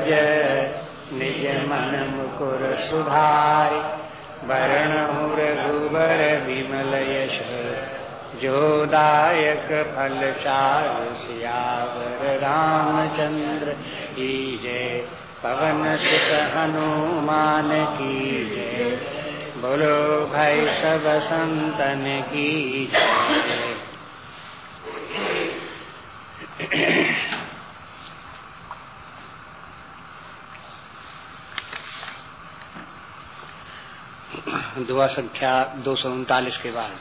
निज मन मुकुर सुधार वरण रघुबर विमल यश जोदायक फल चारु रामचंद्र की जय पवन सुत हनुमान की जय। बोलो भाई सब संतन की जय। दुआ संख्या दो सौ उनतालीस के बाद।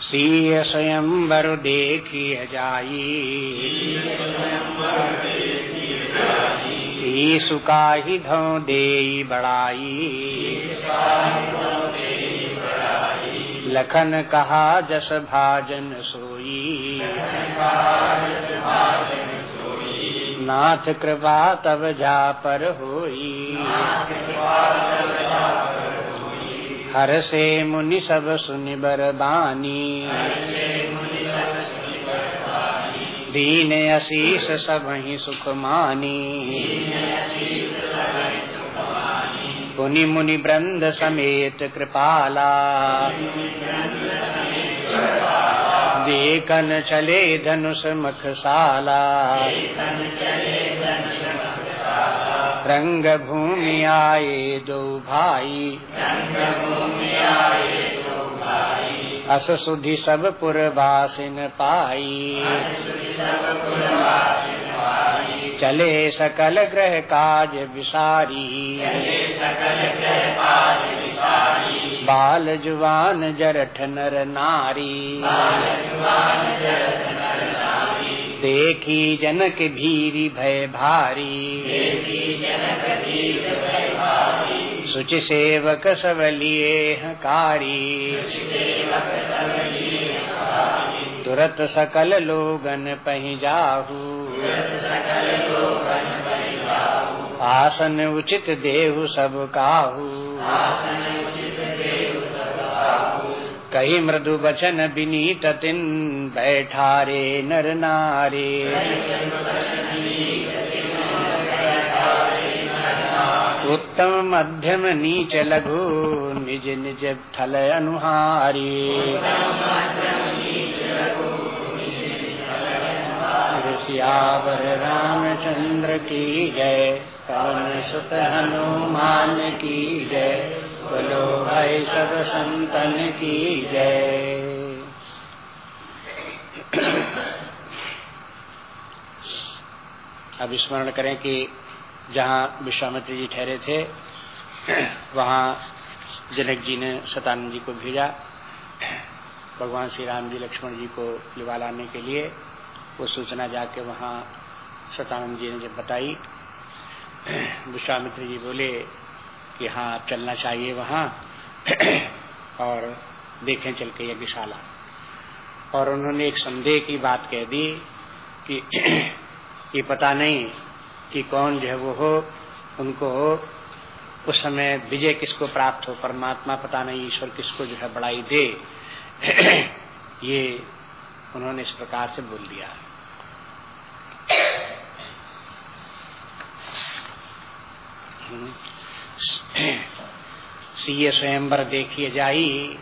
सीय स्वयंवर देखी जाई। सुकाही धो दे बड़ाई। लखन कहा जस भाजन सोई। नाथ कृपा तब जा पर होई। हर से मुनि सब सुनि बानी। दीन अशीष सब ही सुख मानी। पुनि मुनि वृंद समेत कृपाला। देखन चले धनुष मखशाला रंग भूमि आए दो भाई। अस सुधि सब पुरवासिन पाई। चले सकल ग्रह काज विसारी। बाल जुवान जरठ नर नारी। देखी जनक भीरी भय भारी। सुचि सेवक सबलिए हकारी तुरत सकल लोगन पही जाहू। आसन उचित देहु सब काहू। कही मृदु बचन बिनीत तिन, बैठारे नर नारे। उत्तम मध्यम नीच लघु, निज निज थल अनुहारी। सियावर रामचंद्र की जय। पवन सुत हनुमान की जय। बोलो भाई सब संतन की जय। अब स्मरण करें कि जहाँ विश्वामित्र जी ठहरे थे, वहाँ जनक जी ने सतानंद जी को भेजा। भगवान श्री राम जी लक्ष्मण जी को लिवा लाने के लिए वो सूचना जाके वहाँ सतानंद जी ने जब बताई, विश्वामित्र जी बोले कि हाँ चलना चाहिए वहाँ, और देखें चल के यज्ञशाला। और उन्होंने एक संदेह की बात कह दी कि ये पता नहीं कि कौन जो है वो हो, उनको हो, उस समय विजय किसको प्राप्त हो, परमात्मा पता नहीं, ईश्वर किसको जो है बड़ाई दे। ये उन्होंने इस प्रकार से बोल दिया। सीए स्वयंवर देखिए जाई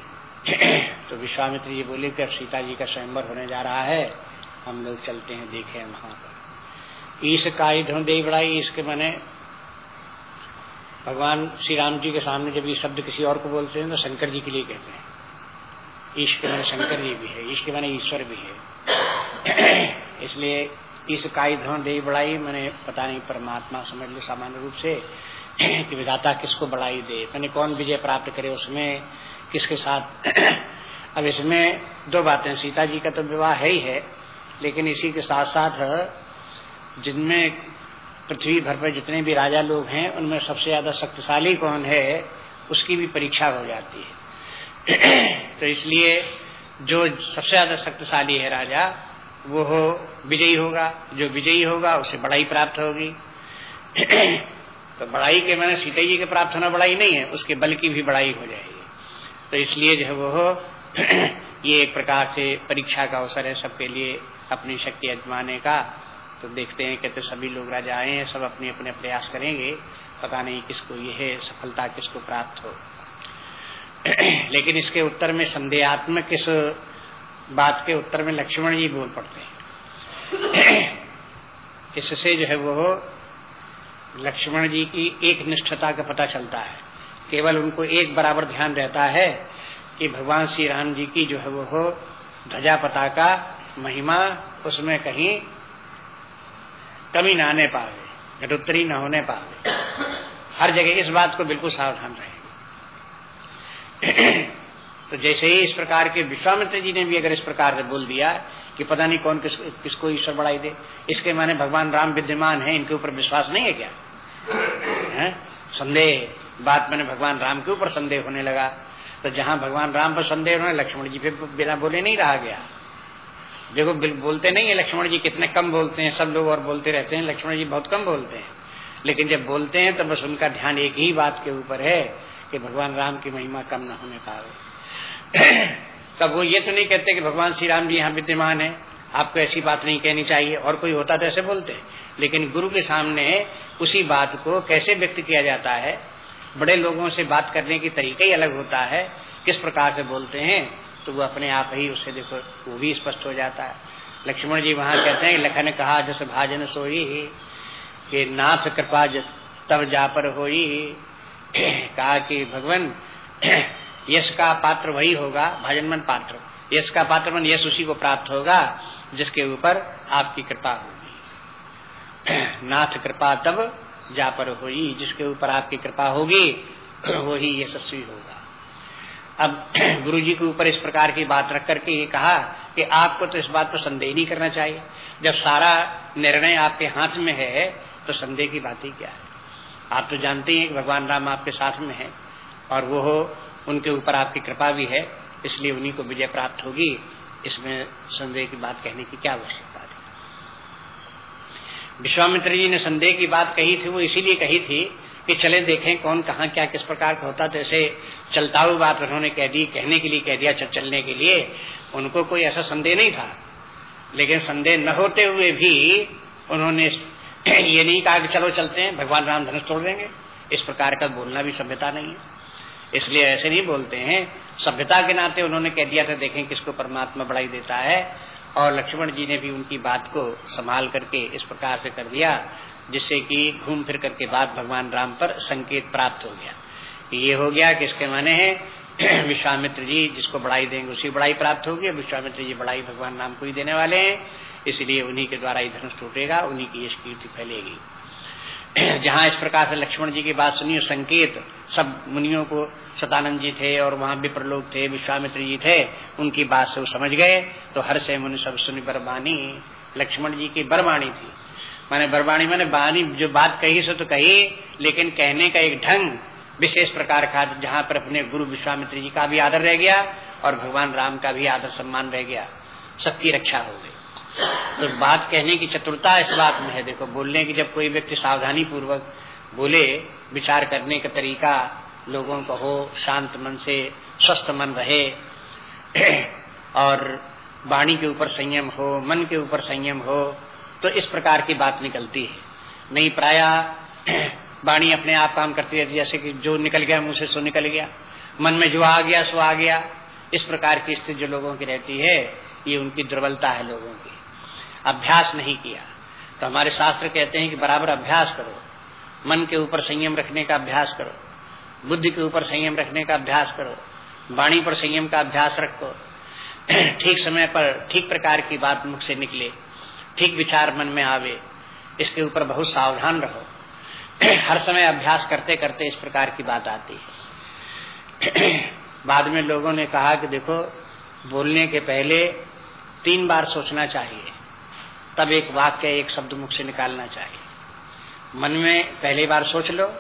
तो विश्वामित्र जी बोले कि अब सीता जी का स्वयंवर होने जा रहा है, हम लोग चलते हैं, देखे वहाँ पर। ईश का धुन दे बड़ाई इसके मैंने भगवान श्री राम जी के सामने जब ये शब्द किसी और को बोलते हैं तो शंकर जी के लिए कहते हैं। ईश के मैंने शंकर जी भी है ईश के मैंने ईश्वर भी है। इसलिए इस काई धन दे बढ़ाई, मैंने पता नहीं परमात्मा समझ लो सामान्य रूप से, कि विधाता किसको बढ़ाई दे मैंने कौन विजय प्राप्त करे उसमें, किसके साथ। अब इसमें दो बातें, सीता जी का तो विवाह है ही है, लेकिन इसी के साथ साथ जिनमें पृथ्वी भर पर जितने भी राजा लोग हैं, उनमें सबसे ज़्यादा शक्तिशाली कौन है, उसकी भी परीक्षा हो जाती है। तो इसलिए जो सबसे ज़्यादा शक्तिशाली है राजा, वो हो विजयी होगा। जो विजयी होगा, उसे बड़ाई प्राप्त होगी। तो बड़ाई के मैंने सीता जी के प्राप्त होना बड़ाई नहीं है, उसके बल की भी बड़ाई हो जाएगी। तो इसलिए जो है वो हो, ये एक प्रकार से परीक्षा का अवसर है सबके लिए, अपनी शक्ति अजमाने का। तो देखते हैं, कहते सभी लोग राजा आए हैं, सब अपने अपने प्रयास करेंगे। पता नहीं किसको यह सफलता किसको प्राप्त हो। लेकिन इसके उत्तर में संदेहात्मक इस बात के उत्तर में लक्ष्मण जी बोल पड़ते हैं। इससे जो है वो लक्ष्मण जी की एक निष्ठता का पता चलता है। केवल उनको एक बराबर ध्यान रहता है कि भगवान श्री राम जी की जो है वो ध्वजा पता का महिमा, उसमें कहीं कमी ना आने पावे, घटोत्तरी न होने पावे। हर जगह इस बात को बिल्कुल सावधान रहे। तो जैसे ही इस प्रकार के विश्वामित्र जी ने भी अगर इस प्रकार से बोल दिया कि पता नहीं कौन किस, किसको ईश्वर बढ़ाई दे इसके माने भगवान राम विद्यमान है इनके ऊपर विश्वास नहीं है क्या? संदेह। बात मैंने भगवान राम के ऊपर संदेह होने लगा। तो जहाँ भगवान राम पर संदेह होने लक्ष्मण जी पे बिना बोले नहीं रहा गया। देखो बोलते नहीं है लक्ष्मण जी कितने कम बोलते हैं सब लोग और बोलते रहते हैं लक्ष्मण जी बहुत कम बोलते हैं। लेकिन जब बोलते हैं तो बस उनका ध्यान एक ही बात के ऊपर है कि भगवान राम की महिमा कम न होने पावे। तब वो ये तो नहीं कहते कि भगवान श्री राम जी यहाँ विद्यमान है, आपको ऐसी बात नहीं कहनी चाहिए, और कोई होता तो ऐसे बोलते। लेकिन गुरु के सामने उसी बात को कैसे व्यक्त किया जाता है, बड़े लोगों से बात करने की तरीका ही अलग होता है, किस प्रकार से बोलते हैं तो वो अपने आप ही उससे देखो, वो भी स्पष्ट हो जाता है। लक्ष्मण जी वहाँ कहते हैं लखन कहा जस भाजन सोई, कि नाथ कृपा तब जा पर हो कहा कि भगवान, यश का पात्र वही होगा भाजन मन पात्र। यश का पात्र मन यश उसी को प्राप्त होगा, जिसके ऊपर आपकी कृपा होगी। नाथ कृपा तब जा पर हो जिसके ऊपर आपकी कृपा होगी वो ही यशस्वी होगा। अब गुरु जी के ऊपर इस प्रकार की बात रख करके ये कहा कि आपको तो इस बात पर संदेह नहीं करना चाहिए। जब सारा निर्णय आपके हाथ में है तो संदेह की बात ही क्या है? आप तो जानते हैं कि भगवान राम आपके साथ में है और वो हो उनके ऊपर आपकी कृपा भी है, इसलिए उन्हीं को विजय प्राप्त होगी। इसमें संदेह की बात कहने की क्या आवश्यकता थी? विश्वामित्र जी ने संदेह की बात कही थी, वो इसीलिए कही थी कि चले देखें कौन कहा क्या किस प्रकार का होता। जैसे चलता हुआ बात उन्होंने कह दी, कहने के लिए कह दिया चलने के लिए, उनको कोई ऐसा संदेह नहीं था। लेकिन संदेह न होते हुए भी उन्होंने ये नहीं कहा कि चलो चलते हैं, भगवान राम धनुष तोड़ देंगे। इस प्रकार का बोलना भी सभ्यता नहीं है। इसलिए ऐसे नहीं बोलते हैं। सभ्यता के नाते उन्होंने कह दिया था, देखें किसको परमात्मा बढ़ाई देता है। और लक्ष्मण जी ने भी उनकी बात को संभाल करके इस प्रकार से कर दिया, जिससे कि घूम फिर करके बाद भगवान राम पर संकेत प्राप्त हो गया। ये हो गया कि इसके माने हैं, विश्वामित्र जी जिसको बढ़ाई देंगे, उसी बढ़ाई प्राप्त होगी। विश्वामित्र जी बढ़ाई भगवान राम को ही देने वाले हैं। इसलिए उन्हीं के द्वारा ही धनुष टूटेगा, उन्हीं की यश कीर्ति फैलेगी। जहाँ इस प्रकार से लक्ष्मण जी की बात सुनी संकेत, सब मुनियों को सतानंद जी थे और वहाँ विप्र लोग थे, विश्वामित्र जी थे, उनकी बात से वो समझ गए। तो हर से मुनि सब, सुनी बरबानी लक्ष्मण जी की बरबाणी थी। माने बरबाणी मैंने बानी जो बात कही सो तो कही, लेकिन कहने का एक ढंग विशेष प्रकार का जहाँ पर अपने गुरु विश्वामित्र जी का भी आदर रह गया और भगवान राम का भी आदर सम्मान रह गया। सबकी रक्षा हो गई। तो बात कहने की चतुरता इस बात में है। देखो, बोलने की जब कोई व्यक्ति सावधानी पूर्वक बोले, विचार करने का तरीका लोगों को हो, शांत मन से, स्वस्थ मन रहे, और वाणी के ऊपर संयम हो, मन के ऊपर संयम हो तो इस प्रकार की बात निकलती है। नहीं प्राय वाणी अपने आप काम करती रहती जैसे कि जो निकल गया मुँह से, सो निकल गया। मन में जो आ गया, सो आ गया। इस प्रकार की स्थिति जो लोगों की रहती है, ये उनकी दुर्बलता है लोगों की। अभ्यास नहीं किया। तो हमारे शास्त्र कहते हैं कि बराबर अभ्यास करो। मन के ऊपर संयम रखने का अभ्यास करो। बुद्धि के ऊपर संयम रखने का अभ्यास करो। वाणी पर संयम का अभ्यास रखो। ठीक समय पर ठीक प्रकार की बात मुख से निकले। ठीक विचार मन में आवे। इसके ऊपर बहुत सावधान रहो। हर समय अभ्यास करते करते इस प्रकार की बात आती है। बाद में लोगों ने कहा कि देखो, बोलने के पहले तीन बार सोचना चाहिए। तब एक वाक्य एक शब्द मुख से निकालना चाहिए। मन में पहली बार सोच लो,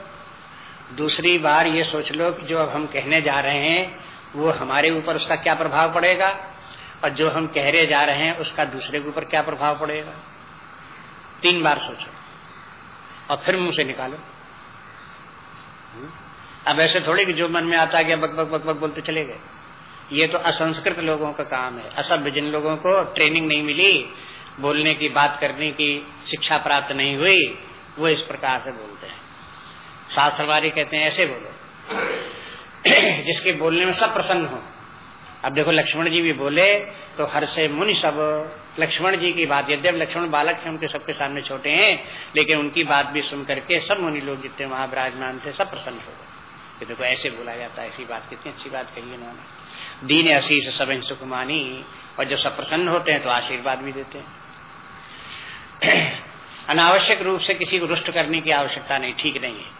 दूसरी बार ये सोच लो कि जो अब हम कहने जा रहे हैं, वो हमारे ऊपर उसका क्या प्रभाव पड़ेगा? और जो हम कह रहे जा रहे हैं, उसका दूसरे के ऊपर क्या प्रभाव पड़ेगा? तीन बार सोचो और फिर मुँह से निकालो। अब ऐसे थोड़े कि जो मन में आता गया, बक बक बक बक बोलते चले गए। ये तो असंस्कृत लोगों का काम है। असभ्य जिन लोगों को ट्रेनिंग नहीं मिली बोलने की, बात करने की शिक्षा प्राप्त नहीं हुई, वो इस प्रकार से बोलते हैं। शास्त्रवादी कहते हैं, ऐसे बोलो। जिसके बोलने में सब प्रसन्न हो। अब देखो, लक्ष्मण जी भी बोले तो हर से मुनि सब, लक्ष्मण जी की बात, यद्यप लक्ष्मण बालक हैं, उनके सबके सामने छोटे हैं, लेकिन उनकी बात भी सुन करके सब मुनि लोग जितने वहाँ विराजमान थे, सब प्रसन्न हो गए। देखो, ऐसे बोला जाता है, ऐसी बात, कितनी अच्छी बात कही उन्होंने दीन अशीष सब इन सुखमानी और जब सब प्रसन्न होते हैं तो आशीर्वाद भी देते हैं। अनावश्यक रूप से किसी को रुष्ट करने की आवश्यकता नहीं, ठीक नहीं है।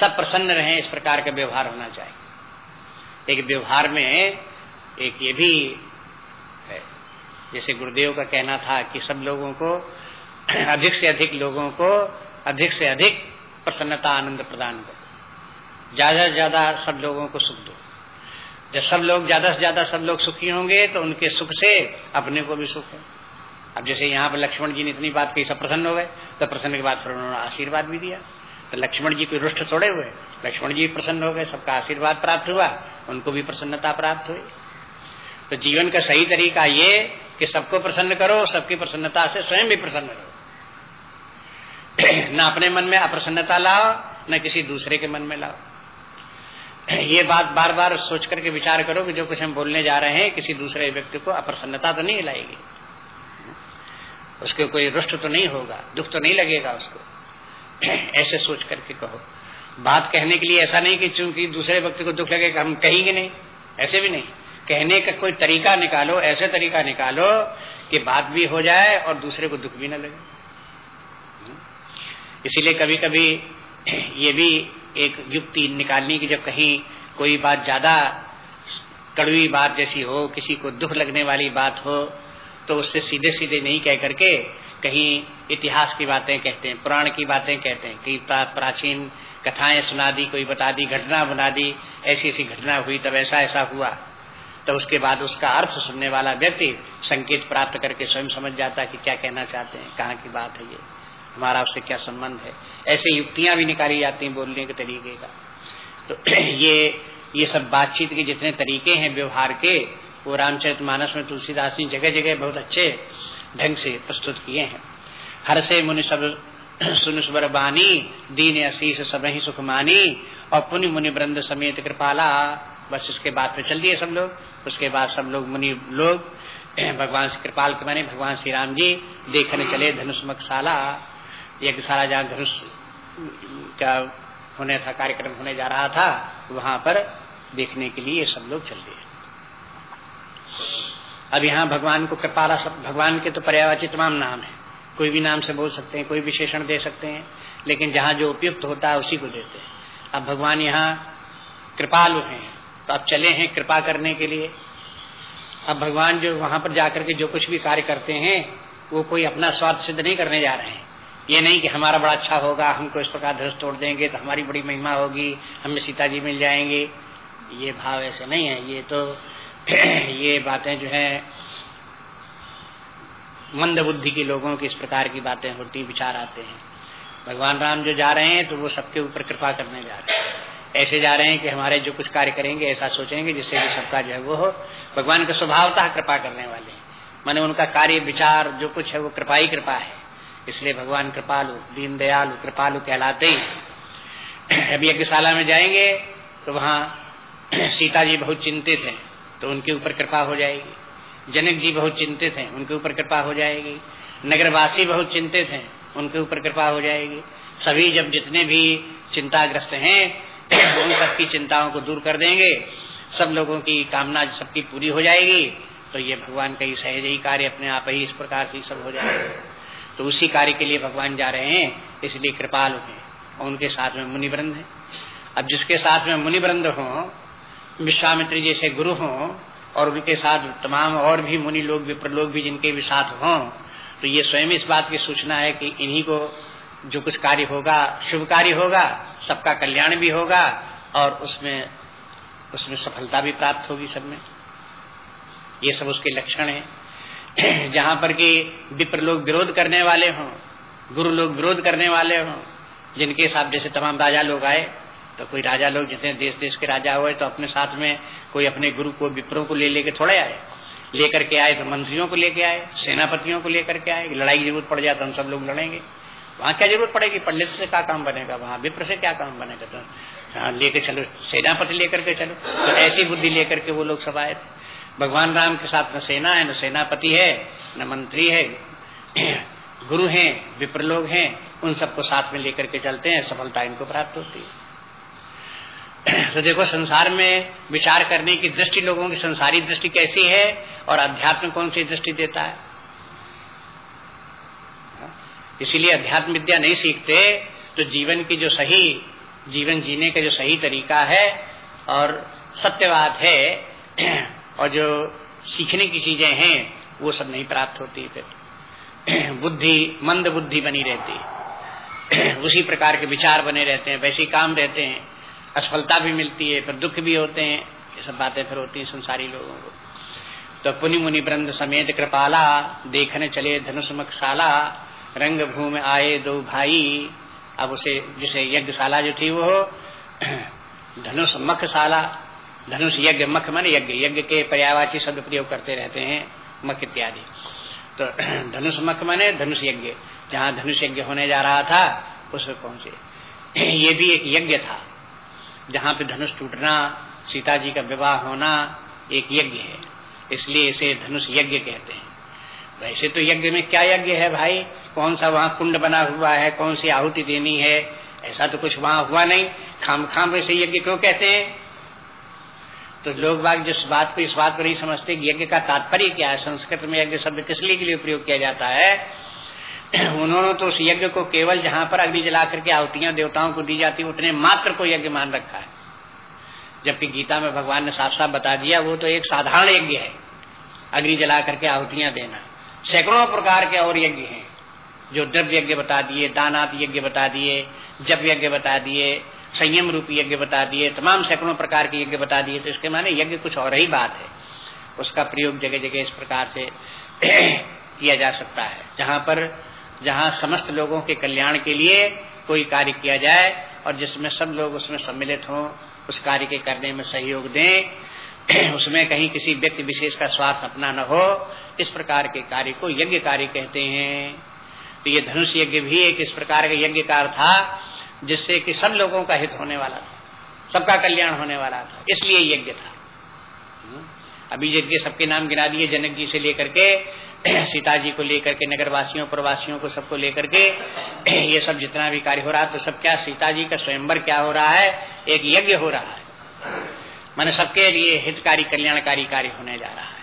सब प्रसन्न रहे, इस प्रकार का व्यवहार होना चाहिए। एक व्यवहार में एक ये भी है, जैसे गुरुदेव का कहना था कि सब लोगों को, अधिक से अधिक लोगों को, अधिक से अधिक प्रसन्नता, आनंद प्रदान करो। ज़्यादा से ज़्यादा सब लोगों को सुख दो। जब सब लोग, ज़्यादा से ज़्यादा सब लोग सुखी होंगे तो उनके सुख से अपने को भी सुख है। अब जैसे यहाँ पर लक्ष्मण जी ने इतनी बात कही, सब प्रसन्न हो गए। तो प्रसन्न के बाद फिर उन्होंने आशीर्वाद भी दिया। तो लक्ष्मण जी को रुष्ट थोड़े हुए। लक्ष्मण जी प्रसन्न हो गए, सबका आशीर्वाद प्राप्त हुआ, उनको भी प्रसन्नता प्राप्त हुई। तो जीवन का सही तरीका ये कि सबको प्रसन्न करो, सबकी प्रसन्नता से स्वयं भी प्रसन्न रहो। न अपने मन में अप्रसन्नता लाओ, न किसी दूसरे के मन में लाओ। ये बात बार बार सोच करके विचार करो कि जो कुछ हम बोलने जा रहे हैं, किसी दूसरे व्यक्ति को अप्रसन्नता तो नहीं लाएगी। उसके कोई रुष्ट तो नहीं होगा, दुख तो नहीं लगेगा उसको। ऐसे सोच करके कहो। बात कहने के लिए ऐसा नहीं कि चूँकि दूसरे व्यक्ति को दुख लगेगा, हम कहेंगे नहीं। ऐसे भी नहीं। कहने का कोई तरीका निकालो, ऐसे तरीका निकालो कि बात भी हो जाए और दूसरे को दुख भी न लगे। इसीलिए कभी कभी ये भी एक युक्ति निकालनी की, जब कहीं कोई बात ज़्यादा कड़वी बात जैसी हो, किसी को दुख लगने वाली बात हो तो उससे सीधे सीधे नहीं कह करके कहीं इतिहास की बातें कहते हैं, पुराण की बातें कहते हैं कई प्राचीन कथाएँ सुना दी, कोई बता दी, घटना बना दी, ऐसी ऐसी घटना हुई, तब ऐसा ऐसा हुआ। तो उसके बाद उसका अर्थ सुनने वाला व्यक्ति संकेत प्राप्त करके स्वयं समझ जाता है कि क्या कहना चाहते हैं, कहाँ की बात है ये, हमारा उससे क्या संबंध है। ऐसे युक्तियाँ भी निकाली जाती हैं बोलने के तरीके का। तो ये ये सब बातचीत के जितने तरीके हैं व्यवहार के वो रामचरित मानस में तुलसीदास जी जगह जगह बहुत अच्छे ढंग से प्रस्तुत किए हैं। हर से मुनि सब सुन स्वर बानी, दीन अशीष सब ही सुख मानी, और पुनि मुनि वृंद समेत कृपाला। बस इसके बाद में चल दिए सब लोग। उसके बाद सब लोग मुनि लोग भगवान श्री कृपाल के माने भगवान श्री राम जी, देखने चले धनुष मकशाला यज्ञशाला जहाँ धनुष का होने था, कार्यक्रम होने जा रहा था, वहाँ पर देखने के लिए सब लोग चल दिए। अब यहाँ भगवान को कृपाला भगवान के तो पर्यावाची तमाम नाम है। कोई भी नाम से बोल सकते हैं, कोई विशेषण दे सकते हैं, लेकिन जहाँ जो उपयुक्त होता है उसी को देते हैं। अब भगवान यहाँ कृपालु हैं तो अब चले हैं कृपा करने के लिए। अब भगवान जो वहाँ पर जाकर के जो कुछ भी कार्य करते हैं, वो कोई अपना स्वार्थ सिद्ध नहीं करने जा रहे हैं। ये नहीं कि हमारा बड़ा अच्छा होगा, हमको इस प्रकार धर्ष तोड़ देंगे तो हमारी बड़ी महिमा होगी हमें सीता जी मिल जाएँगे। ये भाव ऐसे नहीं है, ये तो ये बातें जो है मंद बुद्धि के लोगों की इस प्रकार की बातें होती, विचार आते हैं। भगवान राम जो जा रहे हैं तो वो सबके ऊपर कृपा करने जा रहे हैं। ऐसे जा रहे हैं कि हमारे जो कुछ कार्य करेंगे, ऐसा सोचेंगे, जिससे कि सबका जो है वो हो। भगवान का स्वभावतः कृपा करने वाले माने उनका कार्य, विचार, जो कुछ है, वो कृपा ही कृपा है। इसलिए भगवान कृपालु दीन दयालु कृपालु कहलाते ही। अभी यज्ञशाला में जाएँगे तो वहाँ सीता जी बहुत चिंतित हैं। तो उनके ऊपर कृपा हो जाएगी। जनक जी बहुत चिंतित हैं, उनके ऊपर कृपा हो जाएगी। नगरवासी बहुत चिंतित हैं, उनके ऊपर कृपा हो जाएगी। सभी जब जितने भी चिंताग्रस्त हैं उन सबकी चिंताओं को दूर कर देंगे। सब लोगों की कामना सबकी पूरी हो जाएगी। तो ये भगवान का ही सहज ही कार्य अपने आप ही इस प्रकार से सब हो जाएगा। तो उसी कार्य के लिए भगवान जा रहे हैं, इसलिए कृपाल हैं और उनके साथ में मुनिवृंद है। अब जिसके साथ में मुनिवृंद हो विश्वामित्र जैसे गुरु हों और उनके साथ तमाम और भी मुनि लोग, विप्र लोग भी जिनके भी साथ हों तो ये स्वयं इस बात की सूचना है कि इन्हीं को जो कुछ कार्य होगा, शुभ कार्य होगा, सबका कल्याण भी होगा और उसमें उसमें सफलता भी प्राप्त होगी सब में। ये सब उसके लक्षण हैं। जहाँ पर कि विप्र लोग विरोध करने वाले हों, गुरु लोग विरोध करने वाले हों, जिनके साथ जैसे तमाम राजा लोग आए तो कोई राजा लोग जितने देश देश के राजा हुए तो अपने साथ में कोई अपने गुरु को, विप्रो को ले लेके थोड़े आए। लेकर के आए तो मंत्रियों को लेके आए, सेनापतियों को लेकर के आए लड़ाई की ज़रूरत पड़ जाए तो हम सब लोग लड़ेंगे। वहाँ क्या ज़रूरत पड़ेगी? पंडित से क्या काम बनेगा वहाँ? विप्र से क्या काम बनेगा? तो हाँ लेकर चलो। सेनापति लेकर के चलो। तो ऐसी बुद्धि लेकर के वो लोग सब आए। भगवान राम के साथ न सेना है, न सेनापति है, न मंत्री है, गुरु हैं, विप्र लोग हैं, उन सबको साथ में लेकर के चलते हैं। सफलता इनको प्राप्त होती है। तो देखो, संसार में विचार करने की दृष्टि लोगों की संसारी दृष्टि कैसी है और अध्यात्म कौन सी दृष्टि देता है? इसीलिए अध्यात्म विद्या नहीं सीखते तो जीवन की जो सही, जीवन जीने का जो सही तरीका है और सत्यवाद है और जो सीखने की चीज़ें हैं, वो सब नहीं प्राप्त होती फिर। बुद्धि, मंद बुद्धि बनी रहती उसी प्रकार के विचार बने रहते हैं, वैसे काम रहते हैं। असफलता भी मिलती है, फिर दुख भी होते हैं। ये सब बातें फिर होती हैं संसारी लोगों को। तो पुनि मुनि वृंद समेत कृपाला, देखने चले धनुष मकशाला रंग भूमि आए दो भाई। अब उसे, जिसे यज्ञशाला जो थी वो धनुष मखशाला धनुष यज्ञ, मख मन यज्ञ। यज्ञ के पर्यावाची शब्द प्रयोग करते रहते हैं, मख इत्यादि। तो धनुष मख मने धनुष यज्ञ। जहाँ धनुष यज्ञ होने जा रहा था उसमें पहुँचे। ये भी एक यज्ञ था। जहाँ पे धनुष टूटना, सीता जी का विवाह होना एक यज्ञ है। इसलिए इसे धनुष यज्ञ कहते हैं। वैसे तो यज्ञ में क्या यज्ञ है भाई? कौन सा वहाँ कुंड बना हुआ है? कौन सी आहुति देनी है? ऐसा तो कुछ वहाँ हुआ नहीं। खाम खाम वैसे यज्ञ क्यों कहते हैं? तो लोग बाग जिस बात को इस बात पर नहीं समझते यज्ञ का तात्पर्य क्या है? संस्कृत में यज्ञ शब्द किस लिए के लिए प्रयोग किया जाता है? उन्होंने तो उस यज्ञ को केवल जहाँ पर अग्नि जला करके आहुतियाँ देवताओं को दी जाती, उतने मात्र को यज्ञ मान रखा है। जबकि गीता में भगवान ने साफ़ साफ़ बता दिया, वो तो एक साधारण यज्ञ है, अग्नि जला करके आहुतियाँ देना। सैकड़ों प्रकार के और यज्ञ हैं, जो द्रव्य यज्ञ बता दिए दानात यज्ञ बता दिए जब यज्ञ बता दिए, संयम रूपी यज्ञ बता दिए, तमाम सैकड़ों प्रकार के यज्ञ बता दिए तो इसके माने यज्ञ कुछ और ही बात है। उसका प्रयोग जगह जगह इस प्रकार से किया जा सकता है, जहाँ पर जहाँ समस्त लोगों के कल्याण के लिए कोई कार्य किया जाए और जिसमें सब लोग उसमें सम्मिलित हों, उस कार्य के करने में सहयोग दें, उसमें कहीं किसी व्यक्ति विशेष का स्वार्थ अपना न हो, इस प्रकार के कार्य को यज्ञ कार्य कहते हैं। तो ये धनुष यज्ञ भी एक इस प्रकार का यज्ञ कार्य था, जिससे कि सब लोगों का हित होने वाला था, सबका कल्याण होने वाला था, इसलिए यज्ञ था। अभी यज्ञ सबके नाम गिना दिए जनक जी से लेकर के सीता जी को लेकर के नगर वासियों प्रवासियों को सबको लेकर के ये सब जितना भी कार्य हो रहा है तो सब क्या सीता जी का स्वयंवर क्या हो रहा है? एक यज्ञ हो रहा है। मैंने सबके लिए हितकारी, कल्याणकारी कार्य होने जा रहा है।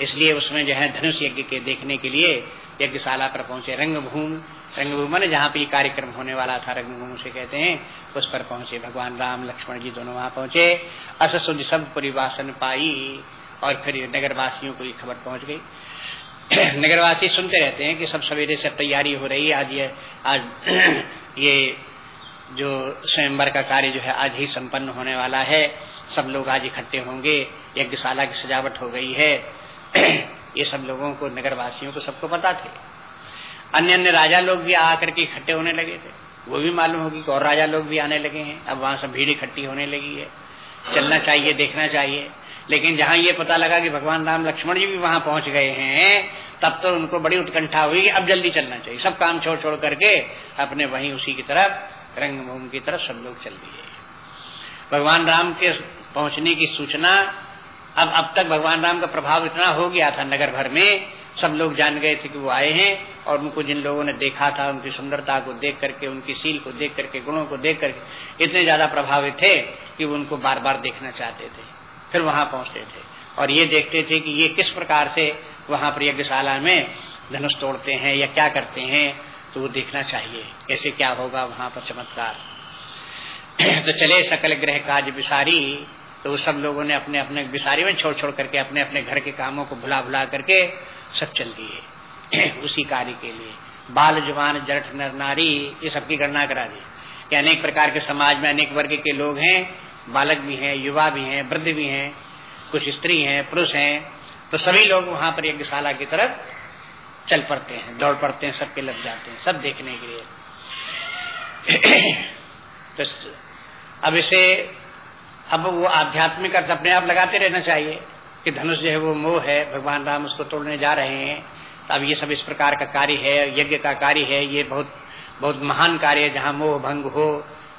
इसलिए उसमें जो है धनुष यज्ञ के देखने के लिए यज्ञशाला पर पहुँचे रंगभूमि। रंगभूमि ने जहाँ पे कार्यक्रम होने वाला था, रंगभूमि उसे कहते हैं, उस पर पहुँचे भगवान राम, लक्ष्मण जी दोनों वहाँ पहुँचे। अस सब परिवासन पाई। और फिर नगरवासियों को ये खबर पहुँच गई। नगरवासी सुनते रहते हैं कि सब सवेरे से तैयारी हो रही है। आज ये आज ये जो स्वयंवर का कार्य जो है, आज ही संपन्न होने वाला है। सब लोग आज इकट्ठे होंगे। यज्ञशाला की सजावट हो गई है। ये सब लोगों को, नगरवासियों को सबको पता थे। अन्य अन्य राजा लोग भी आकर के इकट्ठे होने लगे थे। वो भी मालूम होगी कि और राजा लोग भी आने लगे हैं। अब वहाँ से भीड़ इकट्ठी होने लगी है। चलना चाहिए, देखना चाहिए। लेकिन जहाँ ये पता लगा कि भगवान राम लक्ष्मण जी भी वहाँ पहुँच गए हैं, तब तो उनको बड़ी उत्कंठा हुई कि अब जल्दी चलना चाहिए। सब काम छोड़ छोड़ करके अपने वहीं उसी की तरफ़, रंगभूमि की तरफ़ सब लोग चल दिए। भगवान राम के पहुँचने की सूचना, अब अब तक भगवान राम का प्रभाव इतना हो गया था नगर भर में, सब लोग जान गए थे कि वो आए हैं, और उनको जिन लोगों ने देखा था, उनकी सुंदरता को देख करके, उनकी सील को देख करके, गुणों को देख करके, इतने ज़्यादा प्रभावित थे कि वो उनको बार बार देखना चाहते थे। फिर वहाँ पहुँचते थे। और ये देखते थे कि ये किस प्रकार से वहाँ पर यज्ञशाला में धनुष तोड़ते हैं या क्या करते हैं तो वो देखना चाहिए कैसे क्या होगा वहाँ पर चमत्कार। तो चले सकल ग्रह काज विसारी तो सब लोगों ने अपने अपने विसारी में छोड़ छोड़ करके अपने अपने घर के कामों को भुला भुला करके सब चल दिए। उसी कार्य के लिए। बाल, जवान जट नर, नारी, ये सबकी गणना करा दी। कि अनेक प्रकार के समाज में अनेक वर्ग के लोग हैं बालक भी हैं, युवा भी हैं, वृद्ध भी हैं, कुछ स्त्री हैं, पुरुष हैं तो सभी लोग वहाँ पर यज्ञशाला की तरफ़ चल पड़ते हैं, दौड़ पड़ते हैं, सबके लग जाते हैं, सब देखने के लिए। तो अब इसे, अब वो आध्यात्मिक अर्थ अपने आप लगाते रहना चाहिए कि धनुष जो है वो मोह है, भगवान राम उसको तोड़ने जा रहे हैं तो अब ये सब इस प्रकार का कार्य है, यज्ञ का कार्य है, ये बहुत बहुत महान कार्य है, जहाँ मोह भंग हो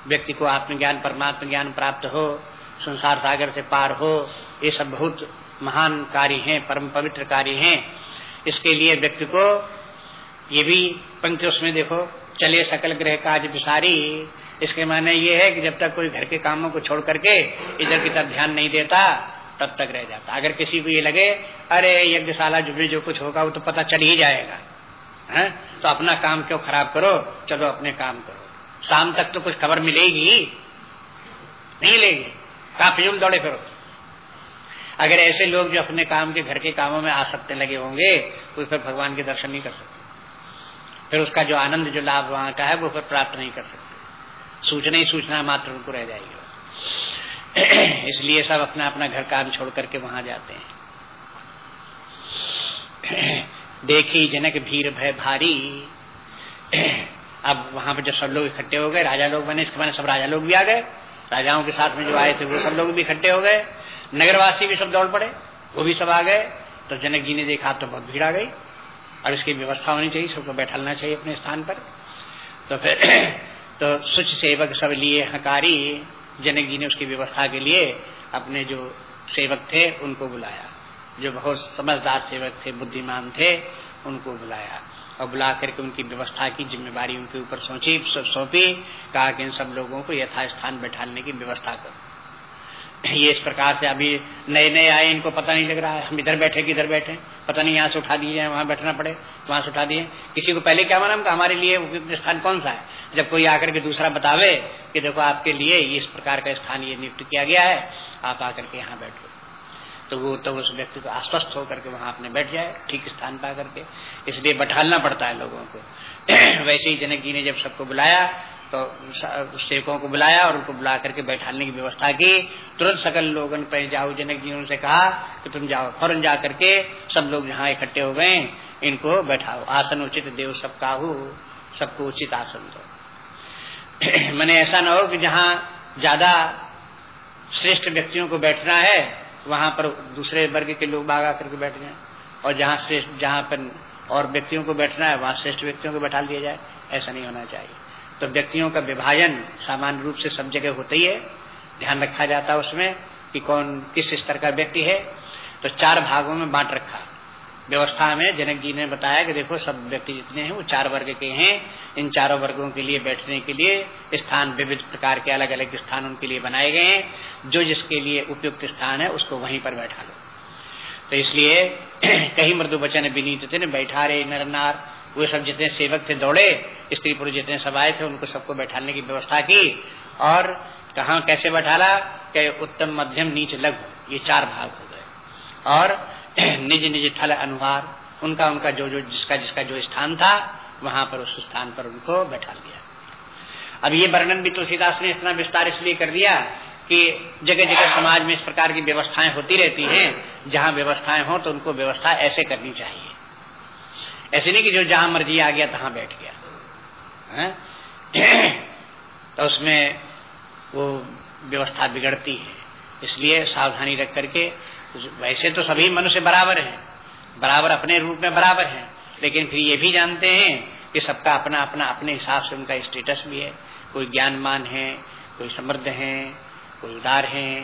व्यक्ति को आत्मज्ञान, परमात्म ज्ञान प्राप्त हो, संसार सागर से पार हो, ये सब बहुत महान कार्य हैं, परम पवित्र कार्य हैं। इसके लिए व्यक्ति को ये भी पंक्ति उसमें देखो, चले सकल ग्रह काज विसारी इसके माने ये है कि जब तक कोई घर के कामों को छोड़ करके इधर की तरफ़ ध्यान नहीं देता, तब तक रह जाता। अगर किसी को ये लगे, अरे यज्ञशाला जो भी जो कुछ होगा, वो तो पता चल ही जाएगा। है? तो अपना काम क्यों खराब करो? चलो अपने काम करो। शाम तक तो कुछ खबर मिलेगी। नहीं मिलेगी। कहा फिजूल दौड़े फिर। अगर ऐसे लोग जो अपने काम के, घर के कामों में आ सकते लगे होंगे तो फिर भगवान के दर्शन नहीं कर सकते। फिर उसका जो आनंद, जो लाभ वहाँ का है, वो फिर प्राप्त नहीं कर सकते। सूचना ही सूचना मात्र उनको रह जाएगी। इसलिए सब अपना अपना घर काम छोड़ करके वहाँ जाते हैं। देखी जनक भीड़ भय भारी। अब वहाँ पर जब सब लोग इकट्ठे हो गए, राजा लोग बने, इसके माने सब राजा लोग भी आ गए। राजाओं के साथ में जो आए थे, वो सब लोग भी इकट्ठे हो गए। नगरवासी भी सब दौड़ पड़े, वो भी सब आ गए। तो जनक जी ने देखा तो बहुत भीड़ आ गई। और इसकी व्यवस्था होनी चाहिए, सबको बैठाना चाहिए अपने स्थान पर। तो फिर तो सुच सेवक सब लिए हकारी, जनक जी ने उसकी व्यवस्था के लिए अपने जो सेवक थे, उनको बुलाया। जो बहुत समझदार सेवक थे, बुद्धिमान थे, उनको बुलाया। और बुला करके उनकी व्यवस्था की, जिम्मेवारी उनके ऊपर सौंपी सौंपी, कहा कि इन सब लोगों को यथास्थान बैठाने की व्यवस्था करो। ये इस प्रकार से अभी नए नए आए, इनको पता नहीं लग रहा है। हम इधर बैठे कि इधर बैठे? पता नहीं यहाँ से उठा दिए जाए वहाँ बैठना पड़े, वहाँ से उठा दिए। किसी को पहले क्या मालूम हमारे लिए स्थान कौन सा है? जब कोई आकर के दूसरा बतावे कि देखो आपके लिए इस प्रकार का स्थान ये नियुक्त किया गया है, आप आकर के यहाँ बैठो। तो वो तो उस व्यक्ति को आश्वस्त होकर के वहाँ अपने बैठ जाए, ठीक स्थान पा करके। इसलिए बैठालना पड़ता है लोगों को। वैसे ही जनक जी ने जब सबको बुलाया तो सेवकों को बुलाया और उनको बुला करके बैठाने की व्यवस्था की। तुरंत सकल लोगन पे जाओ जनक जी ने उनसे कहा कि तुम जाओ, फ़ौरन जा करके सब लोग यहाँ इकट्ठे हो गए, इनको बैठाओ। आसन उचित देव सब काहू सबको उचित आसन दो। मैंने ऐसा न हो कि जहाँ ज़्यादा श्रेष्ठ व्यक्तियों को बैठना है वहाँ पर दूसरे वर्ग के लोग बाग करके बैठ जाए। और जहाँ श्रेष्ठ, जहाँ पर और व्यक्तियों को बैठना है, वहाँ श्रेष्ठ व्यक्तियों को बैठा लिया जाए, ऐसा नहीं होना चाहिए। तो व्यक्तियों का विभाजन सामान्य रूप से सब जगह होता ही है। ध्यान रखा जाता है उसमें कि कौन, किस स्तर का व्यक्ति है। तो चार भागों में बांट रखा। व्यवस्था में जनक जी ने बताया कि देखो सब व्यक्ति जितने हैं, वो चार वर्ग के हैं। इन चारों वर्गों के लिए बैठने के लिए स्थान विविध प्रकार के अलग अलग स्थान उनके लिए बनाए गए हैं। जो जिसके लिए उपयुक्त स्थान है, उसको वहीं पर बैठा लो। तो इसलिए कहीं मृदु वचन विनीत थे बैठा रहे नर नार वे सब जितने सेवक थे, दौड़े, स्त्री पुरुष जितने सब आए थे, उनको सबको बैठाने की व्यवस्था की। और कहा कैसे बैठाला? कि उत्तम, मध्यम, नीच, लघु। ये चार भाग हो गए। और निज निज थल अनुहार, उनका उनका जो जो जिसका जिसका जो स्थान था, वहाँ पर उस स्थान पर उनको बैठा लिया। अब ये वर्णन भी तुलसीदास ने इतना विस्तार इसलिए कर दिया कि जगह जगह समाज में इस प्रकार की व्यवस्थाएँ होती रहती हैं, जहाँ व्यवस्थाएँ हो तो उनको व्यवस्था ऐसे करनी चाहिए। ऐसे नहीं कि जो जहाँ मर्ज़ी आ गया, तहां बैठ गया। तो उसमें वो व्यवस्था बिगड़ती है। इसलिए सावधानी रख करके वैसे तो सभी मनुष्य बराबर हैं। बराबर अपने रूप में बराबर हैं। लेकिन फिर ये भी जानते हैं कि सबका अपना अपना अपने हिसाब से उनका स्टेटस भी है। कोई ज्ञानमान है, कोई समृद्ध है, कोई उदार है,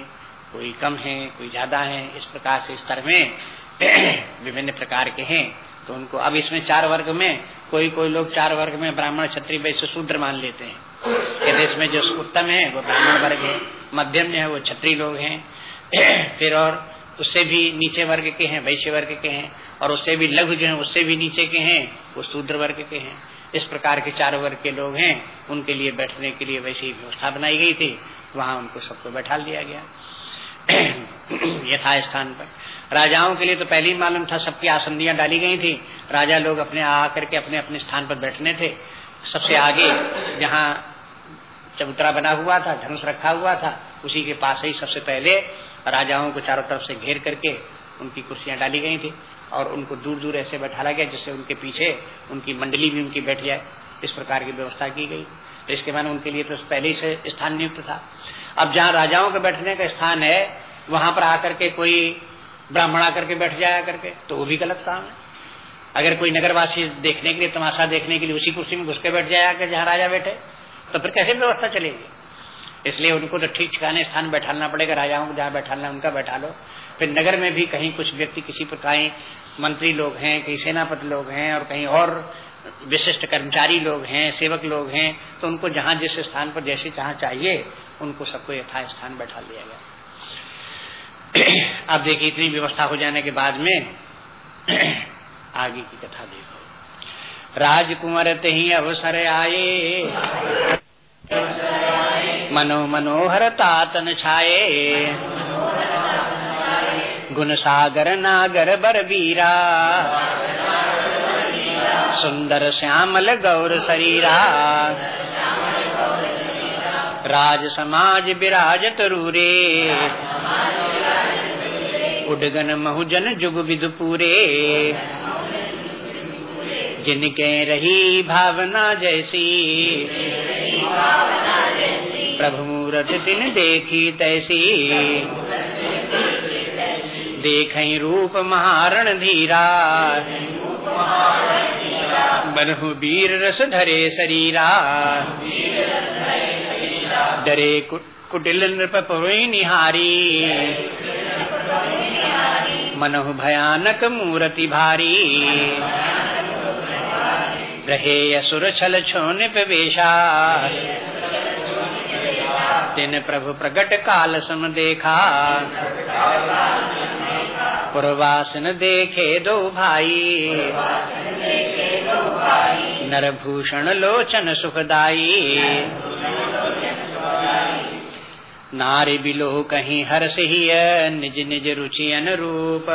कोई कम है, कोई ज़्यादा है। इस प्रकार से स्तर में विभिन्न प्रकार के हैं। तो उनको अब इसमें चार वर्ग में कोई कोई लोग चार वर्ग में ब्राह्मण, क्षत्रिय वैसे शूद्र मान लेते हैं। कि देश में जो उत्तम है, वो ब्राह्मण वर्ग है। मध्यम जो है, वो क्षत्रिय लोग हैं। फिर और उससे भी नीचे वर्ग के हैं, वैश्य वर्ग के हैं, और उससे भी लघु जो है, उससे भी नीचे के हैं, वो शूद्र वर्ग के हैं। इस प्रकार के चार वर्ग के लोग हैं, उनके लिए बैठने के लिए वैसी व्यवस्था बनाई गई थी, वहाँ उनको सबको बैठा दिया गया। यथा स्थान पर। राजाओं के लिए तो पहले ही मालूम था, सबकी आसंदियाँ डाली गई थी। राजा लोग अपने आकर के अपने अपने स्थान पर बैठने थे। सबसे आगे, जहाँ चबूतरा बना हुआ था धनुष रखा हुआ था, उसी के पास ही सबसे पहले राजाओं को चारों तरफ़ से घेर करके उनकी कुर्सियाँ डाली गई थी और उनको दूर दूर ऐसे बैठाला गया जिससे उनके पीछे उनकी मंडली भी उनकी बैठ जाए। इस प्रकार की व्यवस्था की गई। तो इसके माने उनके लिए तो पहले से स्थान नियुक्त था। अब जहाँ राजाओं के बैठने का स्थान है, वहाँ पर आकर के कोई ब्राह्मण आकर के बैठ जाया करके तो वो भी गलत काम है। अगर कोई नगरवासी देखने के लिए, तमाशा देखने के लिए उसी कुर्सी में घुस के बैठ जाया जहाँ राजा बैठे तो फिर कैसे व्यवस्था चलेगी? इसलिए उनको तो ठीक ठिकाने स्थान बैठाना पड़ेगा, राजाओं को जहाँ बैठाना उनका बैठा लो। फिर नगर में भी कहीं कुछ व्यक्ति किसी प्रकार मंत्री लोग हैं, कहीं सेनापति लोग हैं और कहीं और विशिष्ट कर्मचारी लोग हैं, सेवक लोग हैं तो उनको जहाँ जिस स्थान पर जैसे जहाँ चाहिए, उनको सबको यथा स्थान बैठा लिया गया। अब देखिए, इतनी व्यवस्था हो जाने के बाद में आगे की कथा देखो। राजकुमार ही अवसर आए। मनो मनोहर तातन छाए गुण सागर नागर बर बीरा सुंदर श्यामल गौर शरीरा। राज समाज विराज तरूरे। उडगन महुजन जुग विदु जिनके रही भावना जैसी। प्रभु मूरत दिन देखी तैसी। देख रूप महारण धीरा। बनहु वीर रस धरे शरीरा। डरे कुटिल नृप निहारी। मनहु भयानक मूर्ति भारी। रहे असुर छल छोन पेशा तिन प्रभु प्रकट काल सम देखा। पुरवासन देखे दो भाई। नरभूषण लोचन सुखदाई। नारी बिलो कहीं हर्ष ही निज निज रुचि अनुरूप।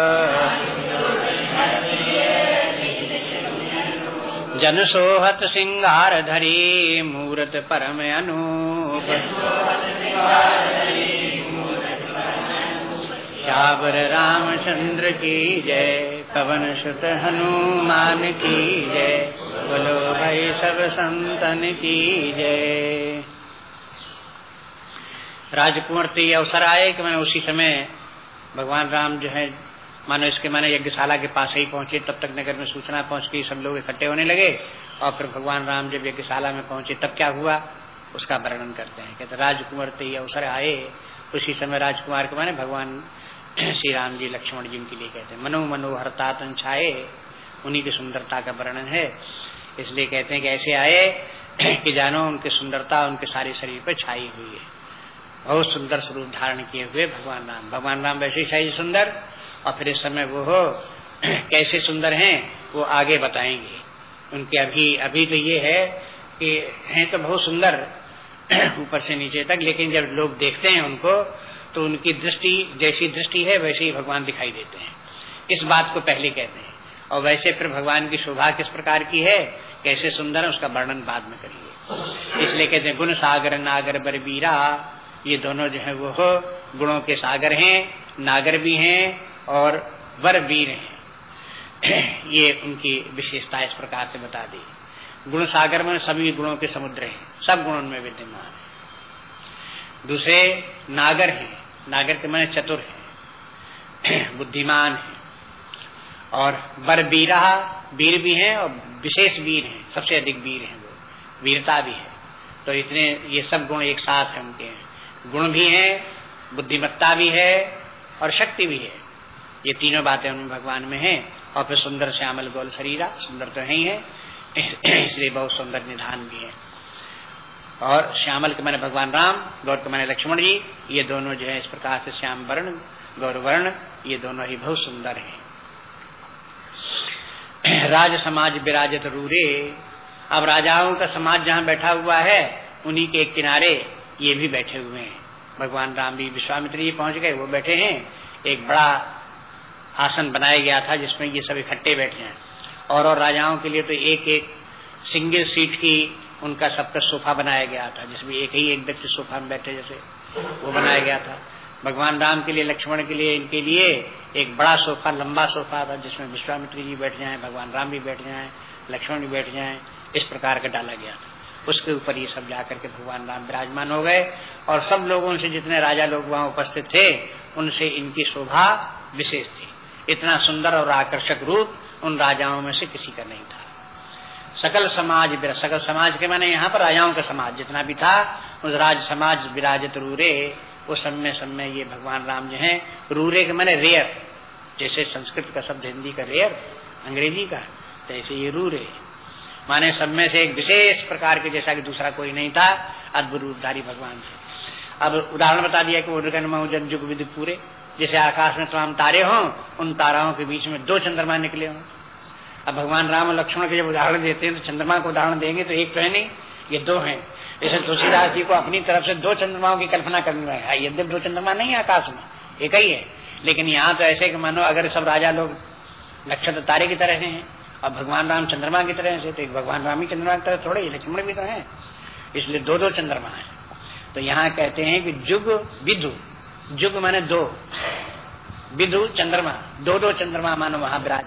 जन सोहत सिंगार धरी, मूर्त परम अनूप। श्यावर रामचंद्र की जय, पवन सुत हनुमान की जय, बोलो भाई सब संतन की जय। राजकुंवर तो ये अवसर आए कि मैंने उसी समय भगवान राम जो है, मानो इसके माने यज्ञशाला के पास ही पहुँचे, तब तक नगर में सूचना पहुँच गई, सब लोग इकट्ठे होने लगे, और फिर भगवान राम जब यज्ञशाला में पहुँचे, तब क्या हुआ? उसका वर्णन करते हैं। कहते राजकुमार तो ये अवसर आए, उसी समय राजकुमार के माने भगवान श्री राम जी, लक्ष्मण जी के लिए कहते हैं, मनो मनोहरता छाए उन्हीं की सुंदरता का वर्णन है। इसलिए कहते हैं कि ऐसे आए कि जानो उनकी सुंदरता, उनके सारे शरीर पर छाई हुई है। बहुत सुंदर स्वरूप धारण किए हुए भगवान राम। भगवान राम वैसे ही सुंदर, और फिर इस समय वो हो कैसे सुंदर हैं, वो आगे बताएँगे। उनके अभी अभी तो ये है कि हैं तो बहुत सुंदर ऊपर से नीचे तक, लेकिन जब लोग देखते हैं उनको तो उनकी दृष्टि, जैसी दृष्टि है, वैसे ही भगवान दिखाई देते हैं। इस बात को पहले कहते हैं। और वैसे फिर भगवान की शोभा किस प्रकार की है? कैसे सुंदर है, उसका वर्णन बाद में करिए। इसलिए कहते हैं, गुण सागर, नागर बरबीरा ये दोनों जो है वो गुणों के सागर हैं, नागर भी हैं, और वीर हैं। ये उनकी विशेषता इस प्रकार से बता दी। गुण सागर में सभी गुणों के समुद्र हैं। सब गुणों में विद्यमान है। दूसरे नागर हैं। नागर के मैंने चतुर है। बुद्धिमान है। और बर बीरा वीर भी हैं और विशेष वीर हैं। सबसे अधिक वीर हैं वो। वीरता भी है। तो इतने ये सब गुण एक साथ है उनके। हैं गुण भी है, बुद्धिमत्ता भी है और शक्ति भी है। ये तीनों बातें उनमें भगवान में है। और फिर सुंदर श्यामल गोल शरीरा, सुंदर तो है ही है। इसलिए बहुत सुंदर निधान भी है। और श्यामल के मैंने भगवान राम, गौर के मैंने लक्ष्मण जी, ये दोनों जो है इस प्रकार से श्याम वर्ण, गौर वर्ण, ये दोनों ही बहुत सुंदर हैं। राज समाज विराजत रूरे, अब राजाओं का समाज जहाँ बैठा हुआ है, उन्हीं के किनारे ये भी बैठे हुए हैं। भगवान राम भी विश्वामित्र जी पहुँच गए, वो बैठे हैं। एक बड़ा आसन बनाया गया था जिसमें ये सब इकट्ठे बैठे हैं। और और राजाओं के लिए तो एक एक सिंगल सीट की उनका सबका सोफा बनाया गया था जिसमें एक ही एक व्यक्ति सोफा में बैठे जैसे वो बनाया गया था। भगवान राम के लिए, लक्ष्मण के लिए, इनके लिए एक बड़ा सोफा, लंबा सोफा था, जिसमें विश्वामित्री जी बैठ जाए, भगवान राम भी बैठ जाए, लक्ष्मण भी बैठ जाए, इस प्रकार का डाला गया था। उसके ऊपर ये सब जाकर के भगवान राम विराजमान हो गए, और सब लोगों से जितने राजा लोग वहाँ उपस्थित थे, उनसे इनकी शोभा विशेष थी। इतना सुंदर और आकर्षक रूप उन राजाओं में से किसी का नहीं था। सकल समाज सकल समाज के माने यहाँ पर राजाओं का समाज जितना भी था, उस राज समाज विराजित रूरे, वो समय समय ये भगवान राम जो है, रूरे के माने रेयर, जैसे संस्कृत का शब्द हिंदी का रेयर, अंग्रेज़ी का, तैसे ये रूरे। माने सब में से एक विशेष प्रकार के, जैसा कि दूसरा कोई नहीं था, अद्भुत रूपधारी भगवान थे। अब उदाहरण बता दिया कि उदगन जन जुग विधि पूरे जैसे आकाश में तमाम तारे हों, उन ताराओं के बीच में दो चंद्रमा निकले हों। अब भगवान राम और लक्ष्मण के जब उदाहरण देते हैं तो चंद्रमा को उदाहरण देंगे तो एक तो है नहीं, ये दो हैं। जैसे तुलसीदास जी को अपनी तरफ़ से दो चंद्रमाओं की कल्पना करनी है। यद्यप दो चंद्रमा नहीं है आकाश में, एक ही है। लेकिन यहाँ तो ऐसे कि मानो अगर सब राजा लोग नक्षत्र तारे की तरह हैं, और भगवान राम चंद्रमा की तरह से तो एक भगवान राम ही चंद्रमा की तरह थोड़े ही, लक्ष्मण भी तो है। इसलिए दो दो चंद्रमा है। तो यहाँ कहते हैं कि जुग विधु जुग माने दो विदु चंद्रमा दो दो चंद्रमा मानो वहाँ विराज